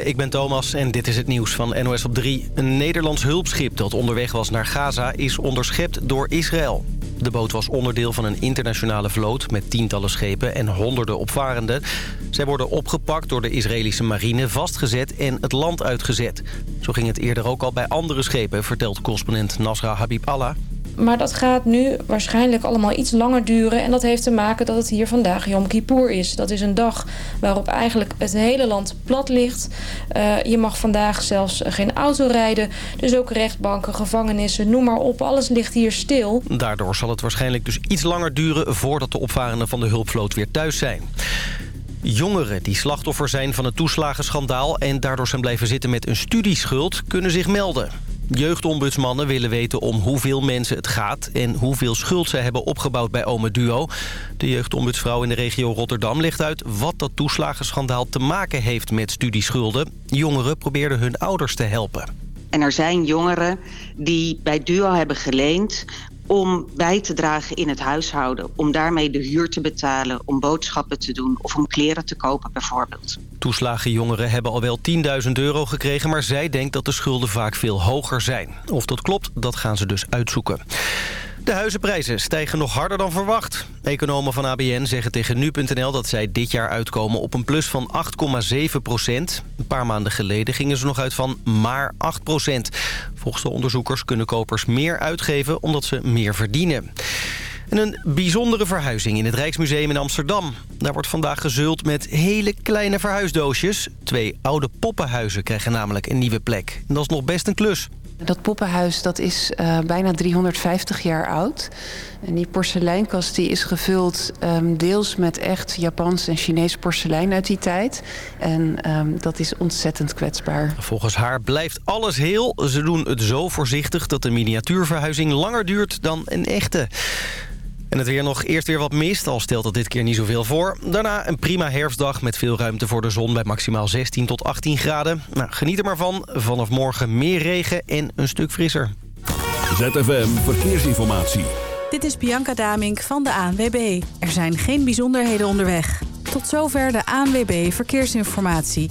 Ik ben Thomas en dit is het nieuws van NOS op 3. Een Nederlands hulpschip dat onderweg was naar Gaza is onderschept door Israël. De boot was onderdeel van een internationale vloot met tientallen schepen en honderden opvarenden. Zij worden opgepakt door de Israëlische marine, vastgezet en het land uitgezet. Zo ging het eerder ook al bij andere schepen, vertelt correspondent Nasra Habib Allah. Maar dat gaat nu waarschijnlijk allemaal iets langer duren. En dat heeft te maken dat het hier vandaag Yom Kippur is. Dat is een dag waarop eigenlijk het hele land plat ligt. Uh, je mag vandaag zelfs geen auto rijden. Dus ook rechtbanken, gevangenissen, noem maar op. Alles ligt hier stil. Daardoor zal het waarschijnlijk dus iets langer duren... voordat de opvarenden van de hulpvloot weer thuis zijn. Jongeren die slachtoffer zijn van het toeslagenschandaal... en daardoor zijn blijven zitten met een studieschuld, kunnen zich melden. Jeugdombudsmannen willen weten om hoeveel mensen het gaat... en hoeveel schuld ze hebben opgebouwd bij Ome Duo. De jeugdombudsvrouw in de regio Rotterdam legt uit... wat dat toeslagenschandaal te maken heeft met studieschulden. Jongeren probeerden hun ouders te helpen. En er zijn jongeren die bij Duo hebben geleend om bij te dragen in het huishouden. Om daarmee de huur te betalen, om boodschappen te doen of om kleren te kopen bijvoorbeeld. Toeslagenjongeren hebben al wel 10.000 euro gekregen... maar zij denkt dat de schulden vaak veel hoger zijn. Of dat klopt, dat gaan ze dus uitzoeken. De huizenprijzen stijgen nog harder dan verwacht. Economen van ABN zeggen tegen nu.nl dat zij dit jaar uitkomen op een plus van 8,7 procent. Een paar maanden geleden gingen ze nog uit van maar 8 procent. Volgens de onderzoekers kunnen kopers meer uitgeven omdat ze meer verdienen. En een bijzondere verhuizing in het Rijksmuseum in Amsterdam. Daar wordt vandaag gezult met hele kleine verhuisdoosjes. Twee oude poppenhuizen krijgen namelijk een nieuwe plek. En dat is nog best een klus. Dat poppenhuis dat is uh, bijna 350 jaar oud. En die porseleinkast die is gevuld um, deels met echt Japans en Chinees porselein uit die tijd. En um, dat is ontzettend kwetsbaar. Volgens haar blijft alles heel. Ze doen het zo voorzichtig dat de miniatuurverhuizing langer duurt dan een echte. En het weer nog eerst weer wat mist, al stelt dat dit keer niet zoveel voor. Daarna een prima herfstdag met veel ruimte voor de zon bij maximaal 16 tot 18 graden. Nou, geniet er maar van. Vanaf morgen meer regen en een stuk frisser. ZFM Verkeersinformatie. Dit is Bianca Damink van de ANWB. Er zijn geen bijzonderheden onderweg. Tot zover de ANWB Verkeersinformatie.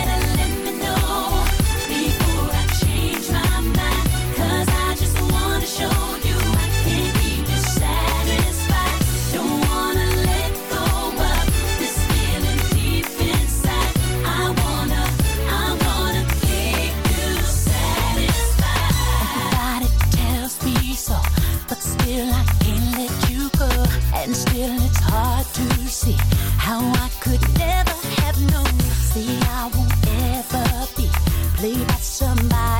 And still it's hard to see how I could never have known. See, I won't ever be played by somebody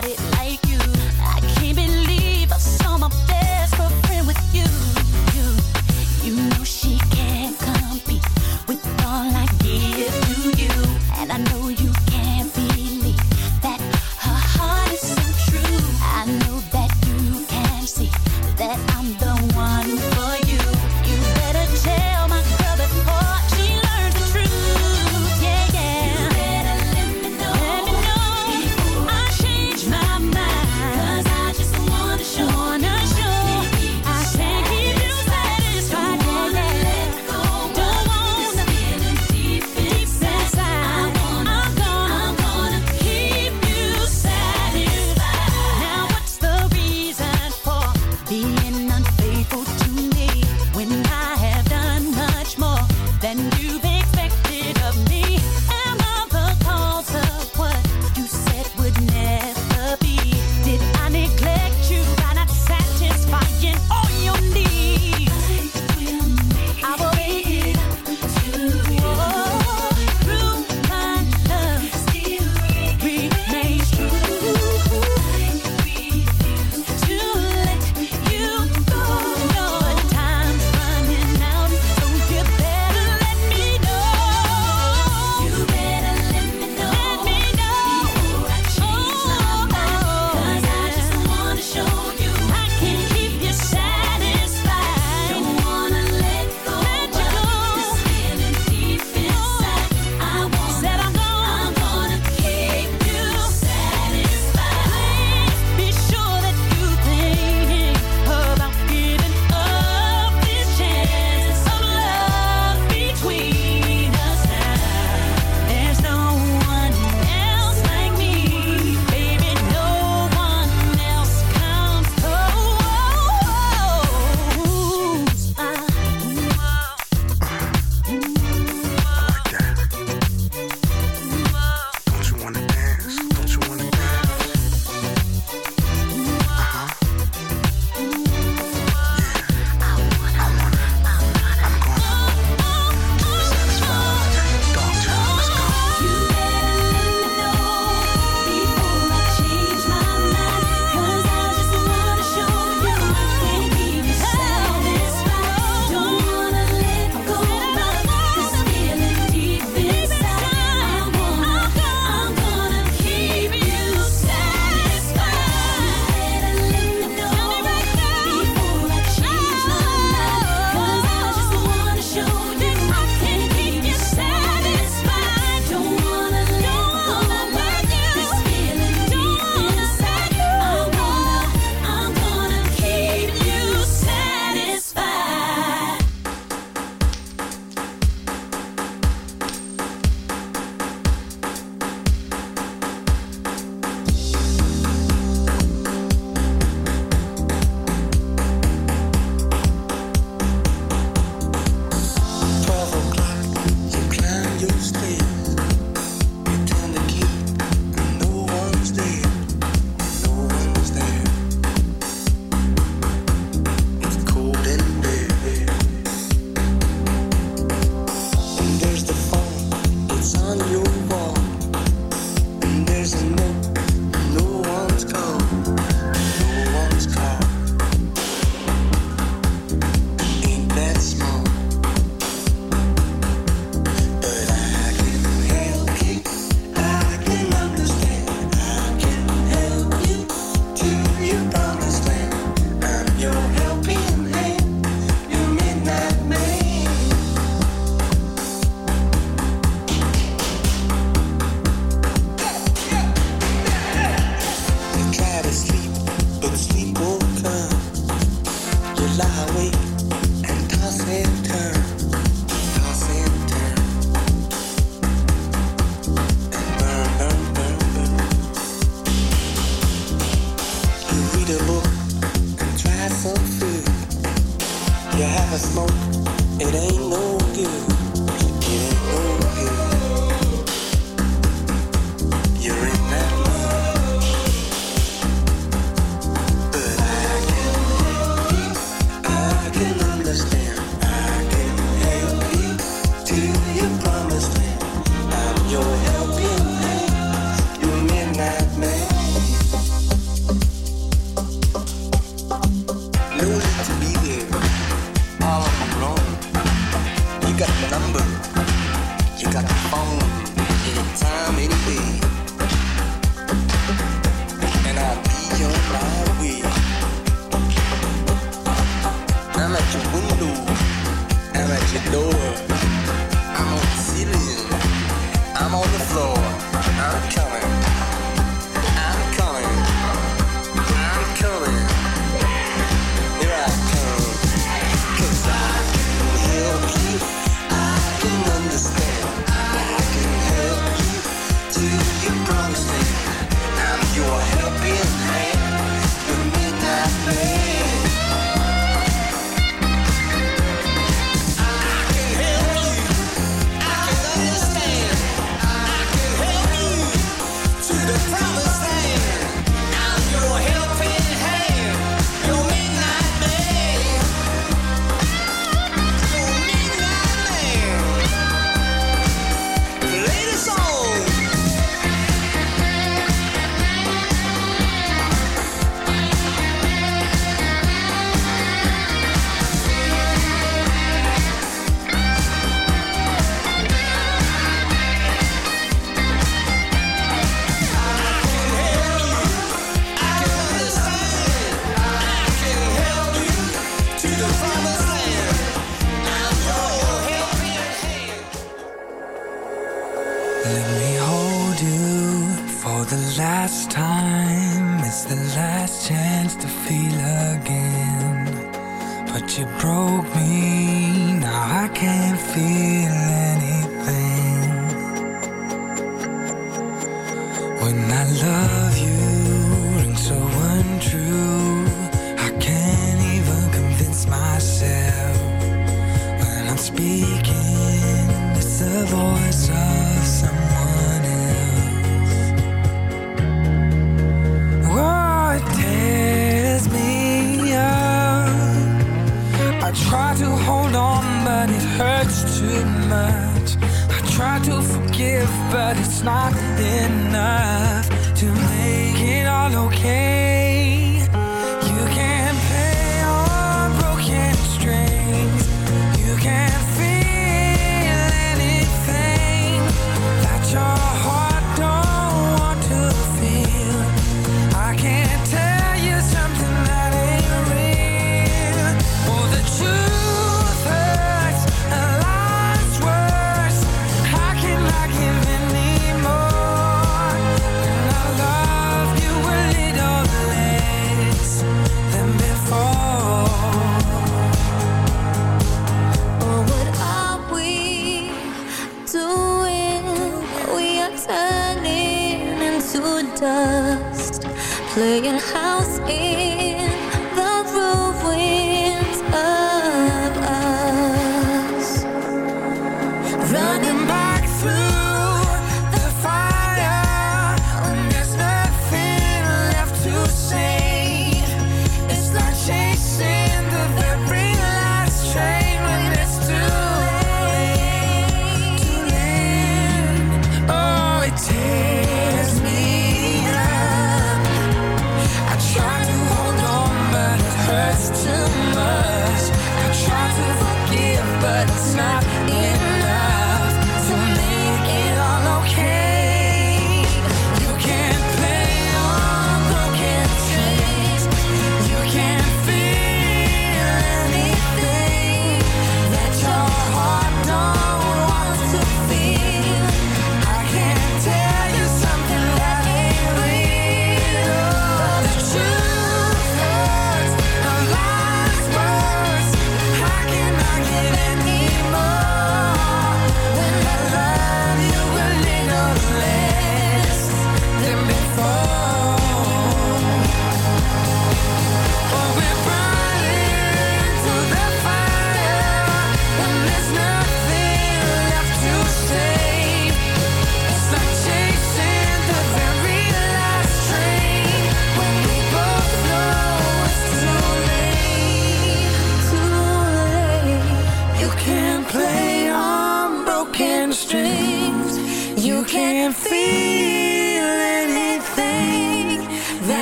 okay. Playing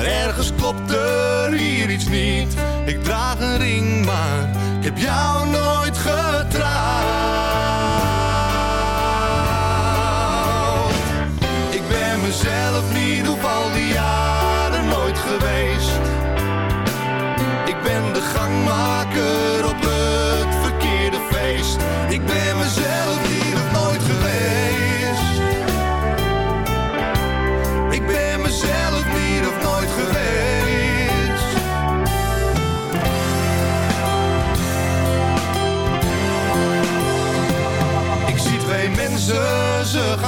Maar ergens klopt er hier iets niet. Ik draag een ring, maar ik heb jou nooit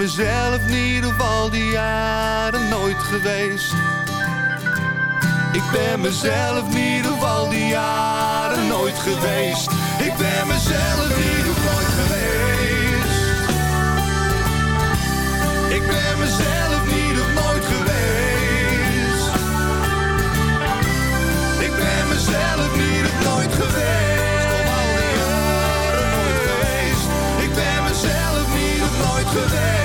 Mezelf niet of al die jaren nooit geweest. Ik ben mezelf niet of al die jaren nooit geweest. Ik ben mezelf niet of nooit geweest. Ik ben mezelf niet of nooit geweest. Ik ben mezelf niet of nooit geweest. Ik ben mezelf niet of nooit geweest.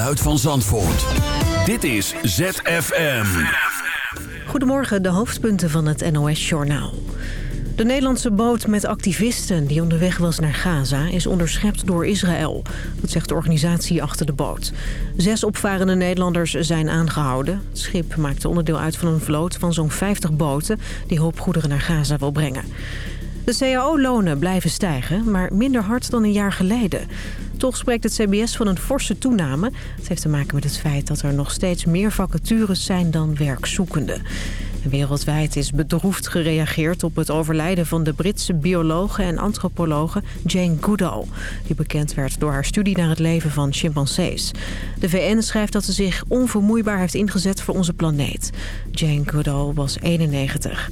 Geluid van Zandvoort. Dit is ZFM. Goedemorgen, de hoofdpunten van het NOS-journaal. De Nederlandse boot met activisten die onderweg was naar Gaza... is onderschept door Israël. Dat zegt de organisatie achter de boot. Zes opvarende Nederlanders zijn aangehouden. Het schip maakte onderdeel uit van een vloot van zo'n 50 boten... die hulpgoederen naar Gaza wil brengen. De cao-lonen blijven stijgen, maar minder hard dan een jaar geleden. Toch spreekt het CBS van een forse toename. Het heeft te maken met het feit dat er nog steeds meer vacatures zijn dan werkzoekenden. En Wereldwijd is bedroefd gereageerd op het overlijden van de Britse biologe en antropologe Jane Goodall. Die bekend werd door haar studie naar het leven van chimpansees. De VN schrijft dat ze zich onvermoeibaar heeft ingezet voor onze planeet. Jane Goodall was 91.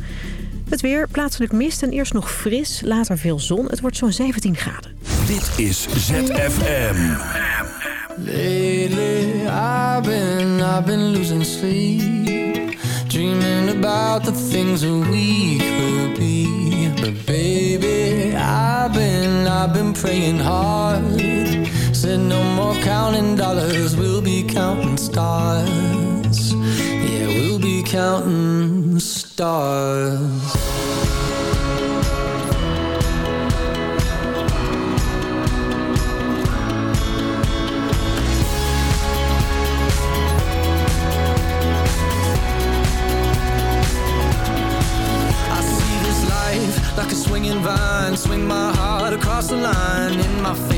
Het weer, plaatselijk mist en eerst nog fris, later veel zon. Het wordt zo'n 17 graden. Dit is ZFM. Lately, I've been, I've been losing sleep, dreaming about the things that we could be. But baby, I've been, I've been praying hard. Said no more counting dollars, we'll be counting stars. counting stars. Swinging vine. Swing my heart across the line in my face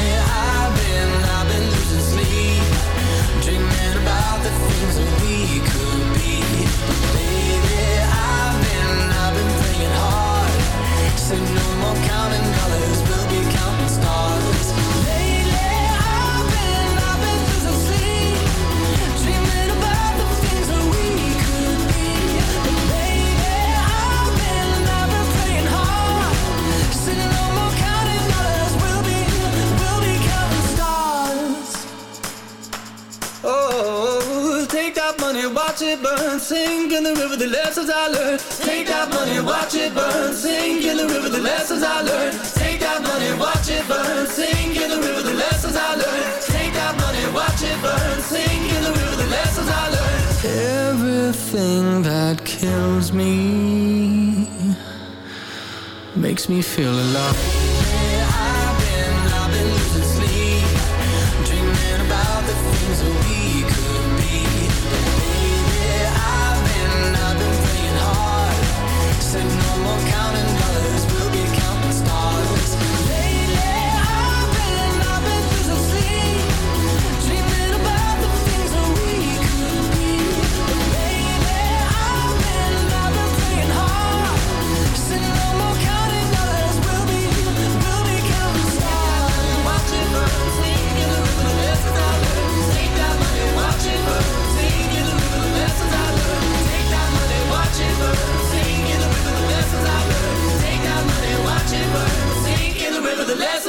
Watch it burn, sink in the river, the lessons I learned. Take that money, watch it burn, sink in the river, the lessons I learned. Take that money, watch it burn, sink in the river, the lessons I learned. Take that money, watch it burn, sink in the river, the lessons I learned. Everything that kills me makes me feel alive.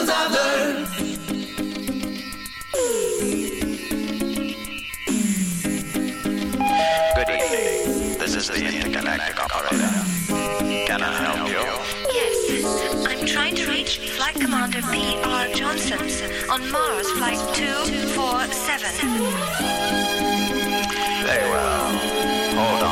lessons I've learned. Good evening. This is the intergalactic operator. Can I help you? Yes. I'm trying to reach Flight Commander P.R. Johnson on Mars Flight 247. Very well. Hold on.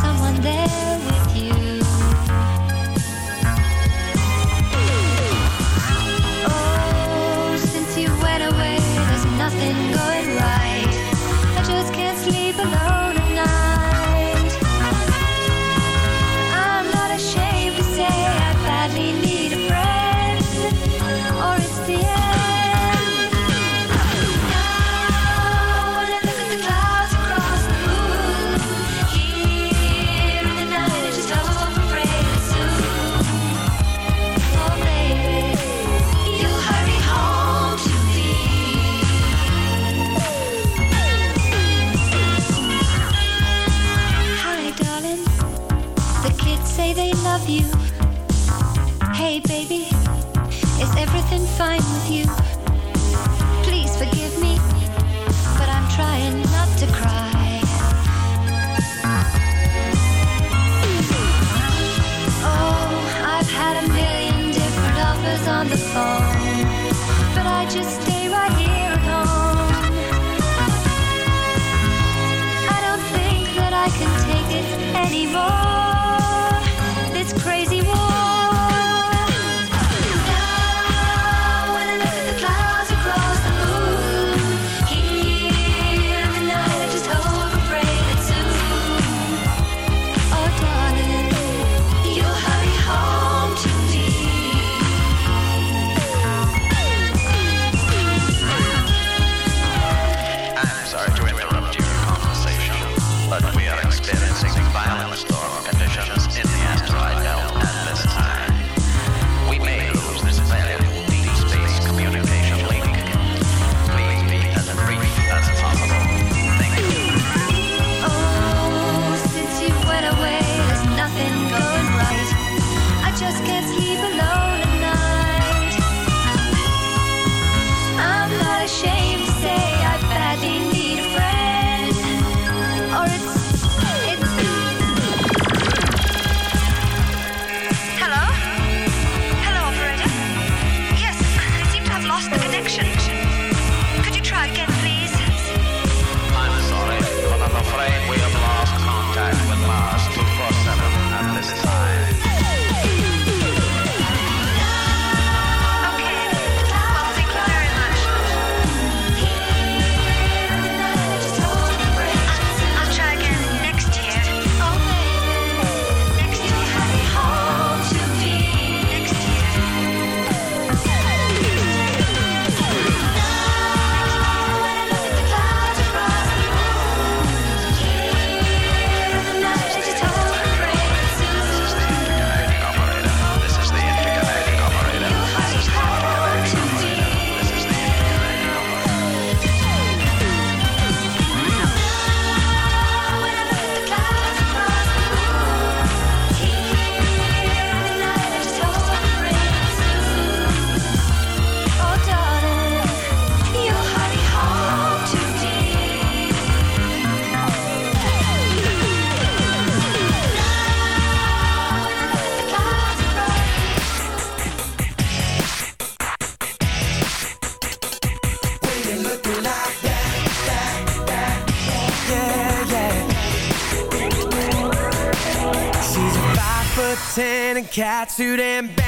someone there anymore. tattooed and bad.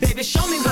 Baby, show me what